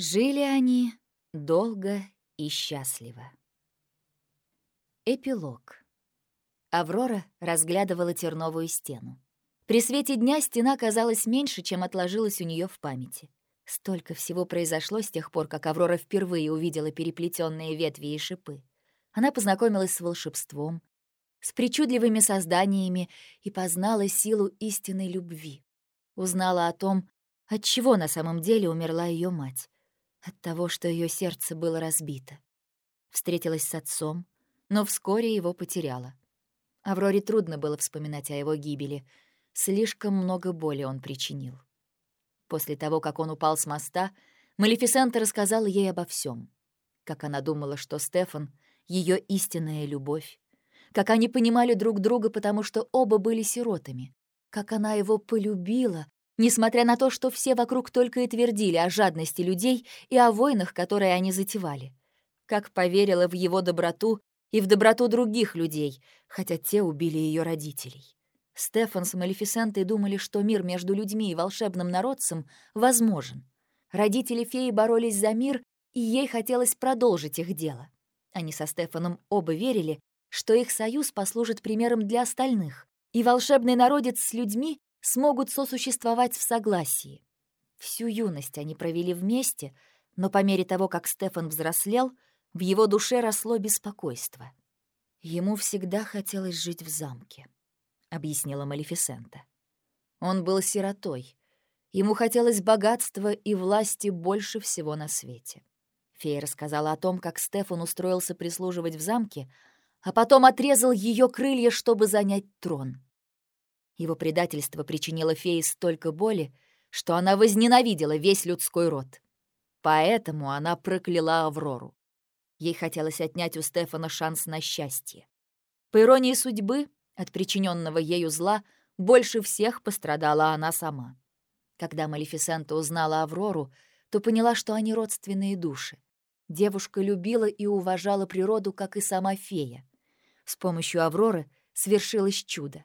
Жили они долго и счастливо. Эпилог. Аврора разглядывала терновую стену. При свете дня стена казалась меньше, чем отложилась у нее в памяти. Столько всего произошло с тех пор, как Аврора впервые увидела переплетенные ветви и шипы. Она познакомилась с волшебством, с причудливыми созданиями и познала силу истинной любви. Узнала о том, от чего на самом деле умерла ее мать. От того, что ее сердце было разбито. Встретилась с отцом, но вскоре его потеряла. Авроре трудно было вспоминать о его гибели. Слишком много боли он причинил. После того, как он упал с моста, Малефисента рассказала ей обо всем. Как она думала, что Стефан — ее истинная любовь. Как они понимали друг друга, потому что оба были сиротами. Как она его полюбила, несмотря на то, что все вокруг только и твердили о жадности людей и о войнах, которые они затевали. Как поверила в его доброту и в доброту других людей, хотя те убили ее родителей. Стефан с Малефисентой думали, что мир между людьми и волшебным народцем возможен. Родители феи боролись за мир, и ей хотелось продолжить их дело. Они со Стефаном оба верили, что их союз послужит примером для остальных, и волшебный народец с людьми смогут сосуществовать в согласии. Всю юность они провели вместе, но по мере того, как Стефан взрослел, в его душе росло беспокойство. Ему всегда хотелось жить в замке, объяснила Малефисента. Он был сиротой. Ему хотелось богатства и власти больше всего на свете. Фея рассказала о том, как Стефан устроился прислуживать в замке, а потом отрезал ее крылья, чтобы занять трон. Его предательство причинило фее столько боли, что она возненавидела весь людской род. Поэтому она прокляла Аврору. Ей хотелось отнять у Стефана шанс на счастье. По иронии судьбы, от причиненного ею зла больше всех пострадала она сама. Когда Малефисента узнала Аврору, то поняла, что они родственные души. Девушка любила и уважала природу, как и сама фея. С помощью Авроры свершилось чудо.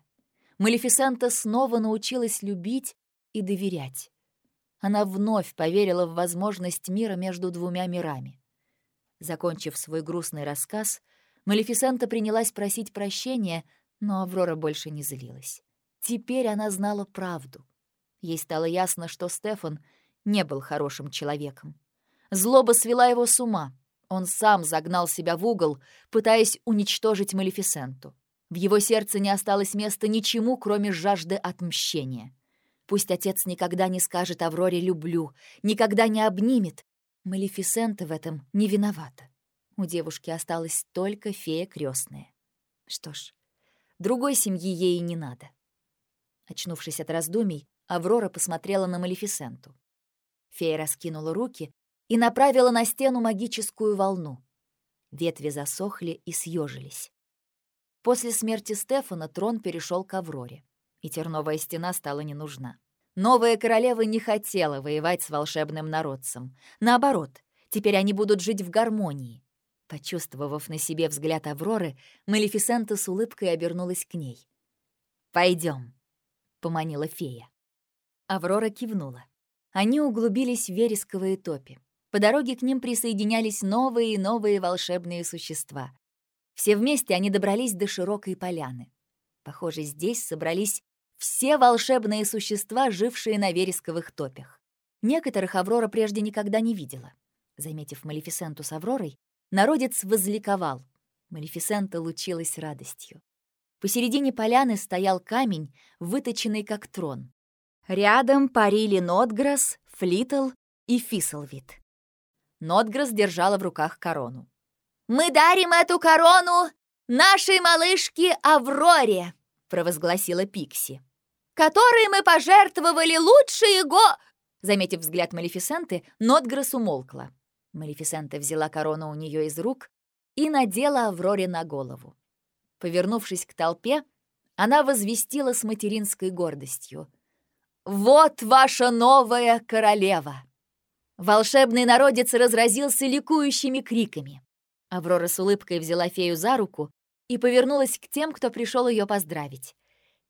Малефисента снова научилась любить и доверять. Она вновь поверила в возможность мира между двумя мирами. Закончив свой грустный рассказ, Малефисента принялась просить прощения, но Аврора больше не злилась. Теперь она знала правду. Ей стало ясно, что Стефан не был хорошим человеком. Злоба свела его с ума. Он сам загнал себя в угол, пытаясь уничтожить Малефисенту. В его сердце не осталось места ничему, кроме жажды отмщения. Пусть отец никогда не скажет Авроре «люблю», никогда не обнимет, Малефисента в этом не виновата. У девушки осталась только фея крестная. Что ж, другой семьи ей не надо. Очнувшись от раздумий, Аврора посмотрела на Малефисенту. Фея раскинула руки и направила на стену магическую волну. Ветви засохли и съежились. После смерти Стефана трон перешел к Авроре, и терновая стена стала не нужна. Новая королева не хотела воевать с волшебным народцем. Наоборот, теперь они будут жить в гармонии. Почувствовав на себе взгляд Авроры, Малефисента с улыбкой обернулась к ней. Пойдем, поманила фея. Аврора кивнула. Они углубились в вересковые топи. По дороге к ним присоединялись новые и новые волшебные существа. Все вместе они добрались до широкой поляны. Похоже, здесь собрались все волшебные существа, жившие на вересковых топях. Некоторых Аврора прежде никогда не видела. Заметив Малефисенту с Авророй, народец возликовал. Малефисента лучилась радостью. Посередине поляны стоял камень, выточенный как трон. Рядом парили Нотграсс, Флитл и Фиселвит. Нотграсс держала в руках корону. «Мы дарим эту корону нашей малышке Авроре!» — провозгласила Пикси который мы пожертвовали лучшие го...» Заметив взгляд Малефисенты, Нотгресс умолкла. Малефисента взяла корону у нее из рук и надела Авроре на голову. Повернувшись к толпе, она возвестила с материнской гордостью. «Вот ваша новая королева!» Волшебный народец разразился ликующими криками. Аврора с улыбкой взяла фею за руку и повернулась к тем, кто пришел ее поздравить.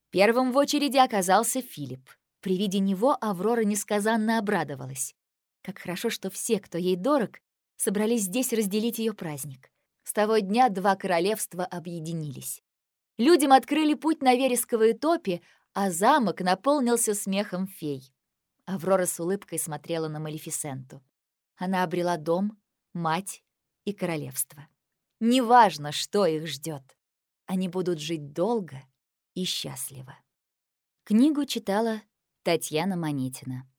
Первым в очереди оказался Филипп. При виде него Аврора несказанно обрадовалась. Как хорошо, что все, кто ей дорог, собрались здесь разделить ее праздник. С того дня два королевства объединились. Людям открыли путь на вересковые топи, а замок наполнился смехом фей. Аврора с улыбкой смотрела на Малефисенту. Она обрела дом, мать и королевство. Неважно, что их ждет, они будут жить долго и счастливо. Книгу читала Татьяна Монетина.